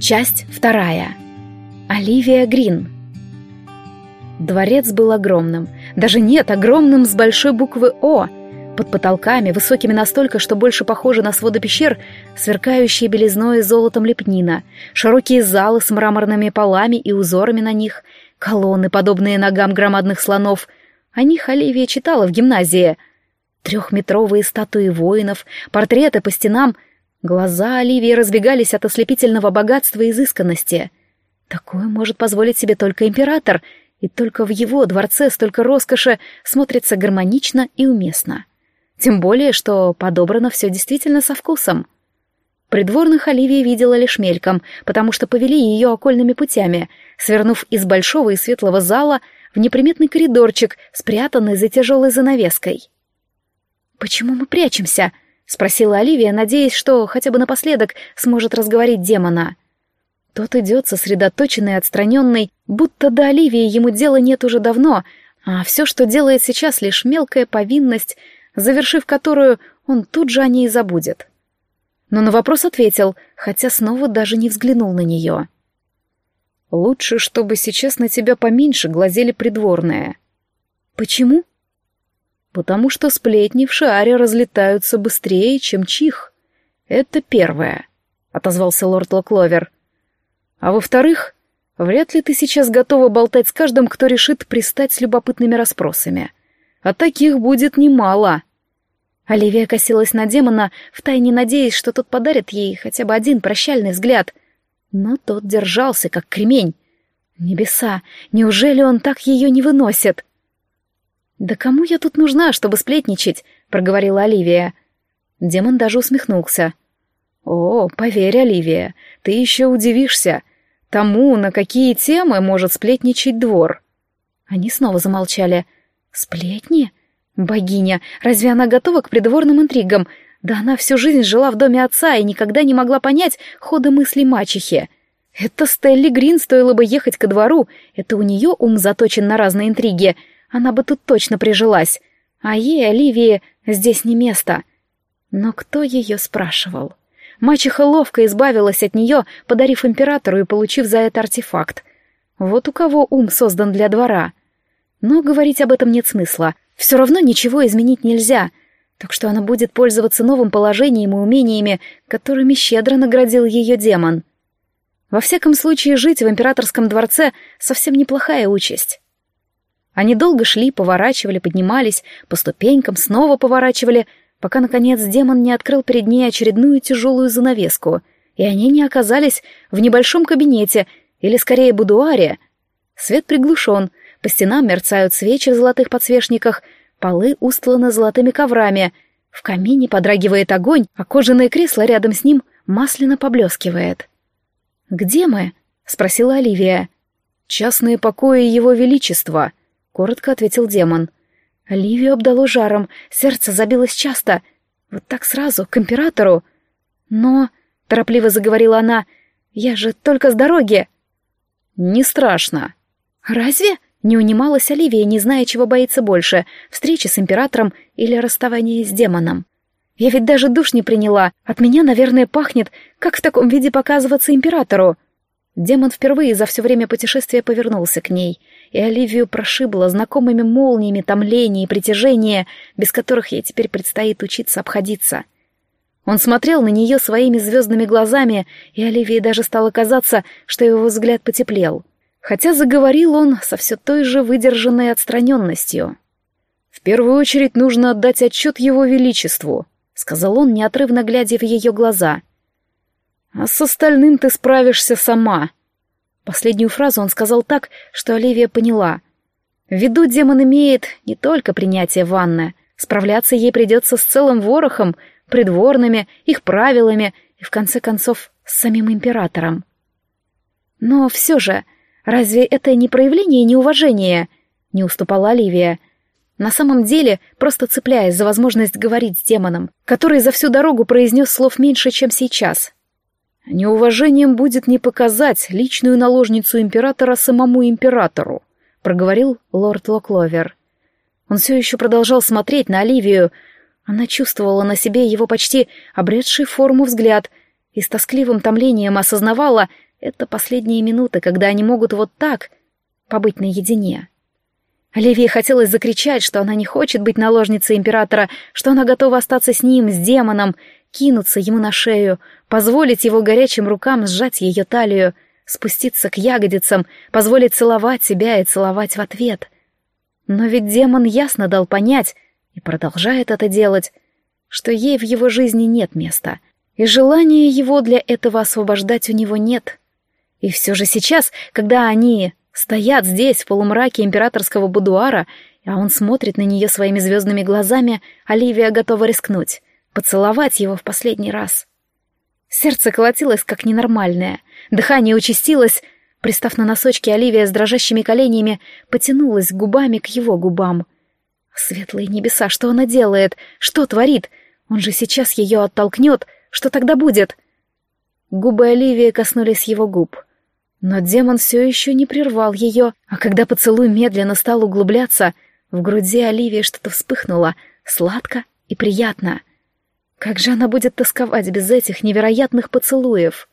Часть вторая. Оливия Грин. Дворец был огромным. Даже нет, огромным с большой буквы «О». Под потолками, высокими настолько, что больше похожи на своды пещер, сверкающие белизной и золотом лепнина, широкие залы с мраморными полами и узорами на них, колонны, подобные ногам громадных слонов. О них Оливия читала в гимназии. Трехметровые статуи воинов, портреты по стенам — Глаза Оливии разбегались от ослепительного богатства и изысканности. Такое может позволить себе только император, и только в его дворце столько роскоши смотрится гармонично и уместно. Тем более, что подобрано все действительно со вкусом. Придворных Оливия видела лишь мельком, потому что повели ее окольными путями, свернув из большого и светлого зала в неприметный коридорчик, спрятанный за тяжелой занавеской. «Почему мы прячемся?» — спросила Оливия, надеясь, что хотя бы напоследок сможет разговорить демона. Тот идет сосредоточенный отстраненный, будто до Оливии ему дела нет уже давно, а все, что делает сейчас, лишь мелкая повинность, завершив которую он тут же о ней забудет. Но на вопрос ответил, хотя снова даже не взглянул на нее. «Лучше, чтобы сейчас на тебя поменьше глазели придворные». «Почему?» Потому что сплетни в шаре разлетаются быстрее, чем чих. Это первое, — отозвался лорд Локловер. А во-вторых, вряд ли ты сейчас готова болтать с каждым, кто решит пристать с любопытными расспросами. А таких будет немало. Оливия косилась на демона, втайне надеясь, что тот подарит ей хотя бы один прощальный взгляд. Но тот держался, как кремень. Небеса, неужели он так ее не выносит? — «Да кому я тут нужна, чтобы сплетничать?» — проговорила Оливия. Демон даже усмехнулся. «О, поверь, Оливия, ты еще удивишься. Тому, на какие темы может сплетничать двор». Они снова замолчали. «Сплетни? Богиня, разве она готова к придворным интригам? Да она всю жизнь жила в доме отца и никогда не могла понять хода мыслей мачехи. Это Стелли Грин стоило бы ехать ко двору, это у нее ум заточен на разные интриги, она бы тут точно прижилась. А ей, Оливии, здесь не место. Но кто ее спрашивал? Мачеха ловко избавилась от нее, подарив императору и получив за это артефакт. Вот у кого ум создан для двора. Но говорить об этом нет смысла. Все равно ничего изменить нельзя. Так что она будет пользоваться новым положением и умениями, которыми щедро наградил ее демон. Во всяком случае, жить в императорском дворце совсем неплохая участь. Они долго шли, поворачивали, поднимались, по ступенькам снова поворачивали, пока, наконец, демон не открыл перед ней очередную тяжелую занавеску, и они не оказались в небольшом кабинете, или, скорее, будуаре. Свет приглушен, по стенам мерцают свечи в золотых подсвечниках, полы устланы золотыми коврами, в камине подрагивает огонь, а кожаное кресло рядом с ним масляно поблескивает. «Где мы?» — спросила Оливия. «Частные покои Его Величества», — коротко ответил демон. Оливию обдало жаром, сердце забилось часто. Вот так сразу, к императору. Но, — торопливо заговорила она, — я же только с дороги. Не страшно. Разве? Не унималась Оливия, не зная, чего боится больше — встречи с императором или расставание с демоном. Я ведь даже душ не приняла. От меня, наверное, пахнет, как в таком виде показываться императору. Демон впервые за все время путешествия повернулся к ней, и Оливию прошибло знакомыми молниями томления и притяжения, без которых ей теперь предстоит учиться обходиться. Он смотрел на нее своими звездными глазами, и Оливии даже стало казаться, что его взгляд потеплел. Хотя заговорил он со все той же выдержанной отстраненностью. «В первую очередь нужно отдать отчет его величеству», — сказал он, неотрывно глядя в ее глаза — а с остальным ты справишься сама. Последнюю фразу он сказал так, что Оливия поняла. В виду демон имеет не только принятие ванны. Справляться ей придется с целым ворохом, придворными, их правилами и, в конце концов, с самим императором. Но все же, разве это не проявление неуважения? Не уступала Оливия. На самом деле, просто цепляясь за возможность говорить с демоном, который за всю дорогу произнес слов меньше, чем сейчас. «Неуважением будет не показать личную наложницу императора самому императору», — проговорил лорд Локловер. Он все еще продолжал смотреть на Оливию. Она чувствовала на себе его почти обретший форму взгляд и с тоскливым томлением осознавала, Это последние минуты, когда они могут вот так побыть наедине. Оливии хотелось закричать, что она не хочет быть наложницей императора, что она готова остаться с ним, с демоном, кинуться ему на шею, позволить его горячим рукам сжать ее талию, спуститься к ягодицам, позволить целовать себя и целовать в ответ. Но ведь демон ясно дал понять, и продолжает это делать, что ей в его жизни нет места, и желания его для этого освобождать у него нет. И все же сейчас, когда они Стоят здесь, в полумраке императорского будуара, а он смотрит на нее своими звездными глазами, Оливия готова рискнуть, поцеловать его в последний раз. Сердце колотилось, как ненормальное, дыхание участилось. Пристав на носочки, Оливия с дрожащими коленями потянулась губами к его губам. Светлые небеса, что она делает? Что творит? Он же сейчас ее оттолкнет. Что тогда будет? Губы Оливии коснулись его губ — но демон все еще не прервал ее, а когда поцелуй медленно стал углубляться, в груди Оливии что-то вспыхнуло, сладко и приятно. Как же она будет тосковать без этих невероятных поцелуев?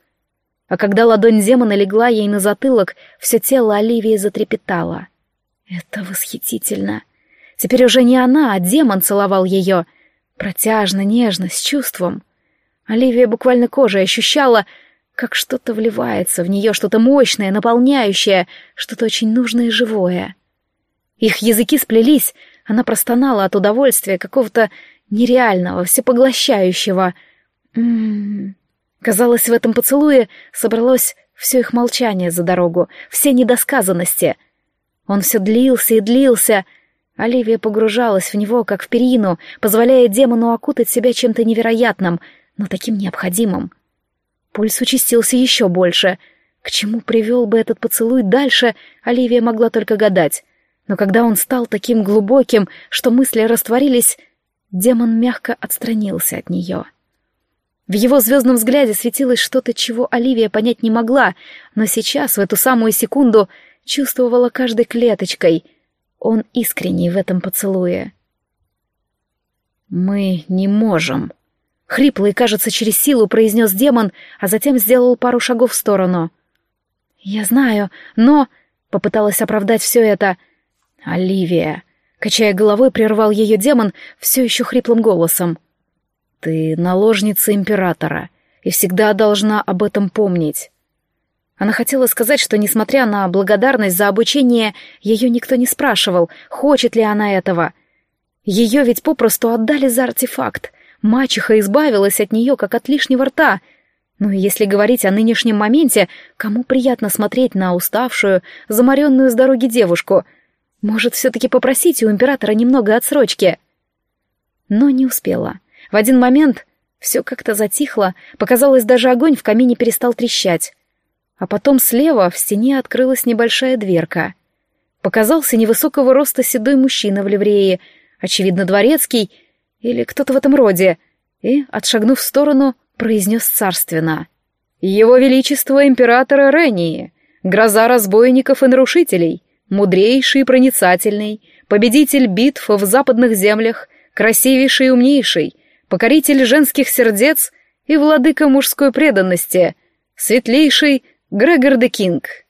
А когда ладонь демона легла ей на затылок, все тело Оливии затрепетало. Это восхитительно. Теперь уже не она, а демон целовал ее. Протяжно, нежно, с чувством. Оливия буквально кожей ощущала, как что-то вливается в нее, что-то мощное, наполняющее, что-то очень нужное и живое. Их языки сплелись, она простонала от удовольствия какого-то нереального, всепоглощающего. М -м -м. Казалось, в этом поцелуе собралось все их молчание за дорогу, все недосказанности. Он все длился и длился. Оливия погружалась в него, как в перину, позволяя демону окутать себя чем-то невероятным, но таким необходимым. Пульс участился еще больше. К чему привел бы этот поцелуй дальше, Оливия могла только гадать. Но когда он стал таким глубоким, что мысли растворились, демон мягко отстранился от нее. В его звездном взгляде светилось что-то, чего Оливия понять не могла, но сейчас, в эту самую секунду, чувствовала каждой клеточкой. Он искренний в этом поцелуе. «Мы не можем», Хрипло и, кажется, через силу произнес демон, а затем сделал пару шагов в сторону. «Я знаю, но...» — попыталась оправдать все это. «Оливия!» — качая головой, прервал ее демон все еще хриплым голосом. «Ты наложница императора и всегда должна об этом помнить». Она хотела сказать, что, несмотря на благодарность за обучение, ее никто не спрашивал, хочет ли она этого. Ее ведь попросту отдали за артефакт, Мачеха избавилась от нее, как от лишнего рта. Ну и если говорить о нынешнем моменте, кому приятно смотреть на уставшую, заморенную с дороги девушку? Может, все-таки попросить у императора немного отсрочки? Но не успела. В один момент все как-то затихло, показалось, даже огонь в камине перестал трещать. А потом слева в стене открылась небольшая дверка. Показался невысокого роста седой мужчина в ливрее, очевидно, дворецкий — или кто-то в этом роде, и, отшагнув в сторону, произнес царственно. «Его Величество Императора Рении, гроза разбойников и нарушителей, мудрейший и проницательный, победитель битв в западных землях, красивейший и умнейший, покоритель женских сердец и владыка мужской преданности, светлейший Грегор де Кинг».